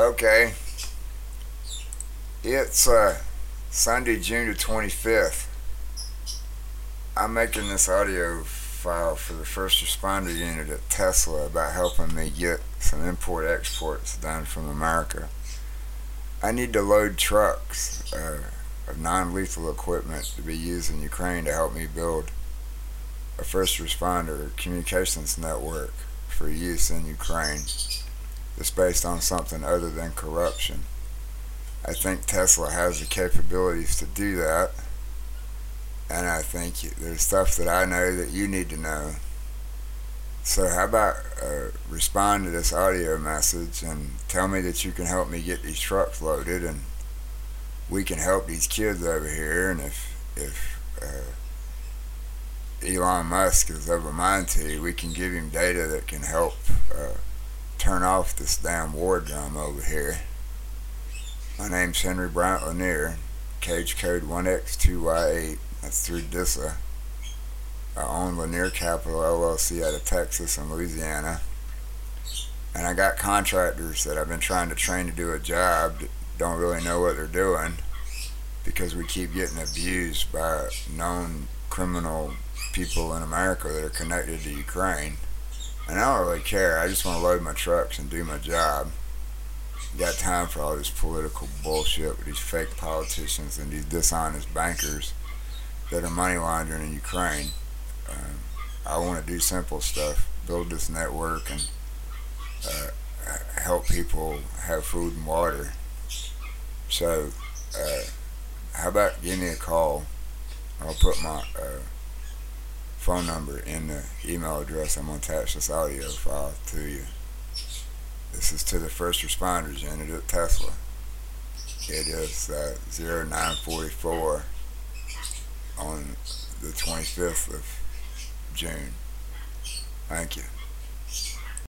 Okay. It's uh, Sunday, June the 25th. I'm making this audio file for the first responder unit at Tesla about helping me get some import exports done from America. I need to load trucks uh, of non lethal equipment to be used in Ukraine to help me build a first responder communications network for use in Ukraine that's based on something other than corruption. I think Tesla has the capabilities to do that, and I think there's stuff that I know that you need to know. So, how about uh, respond to this audio message and tell me that you can help me get these trucks loaded, and we can help these kids over here. And if if uh, Elon Musk is of a mind to, we can give him data that can help uh, turn off this damn war drum over here. My name's Henry Bryant Lanier, cage code 1X2Y8. That's through DISA. I own Lanier Capital LLC out of Texas and Louisiana. And I got contractors that I've been trying to train to do a job that don't really know what they're doing because we keep getting abused by known criminal people in America that are connected to Ukraine. And I don't really care. I just want to load my trucks and do my job got time for all this political bullshit with these fake politicians and these dishonest bankers that are money laundering in Ukraine. Um, I want to do simple stuff, build this network, and uh, help people have food and water. So, uh, how about give me a call? I'll put my uh, phone number in the email address. I'm going to attach this audio file to you. This is to the first responders unit at Tesla. It is uh, 0944 on the 25th of June. Thank you.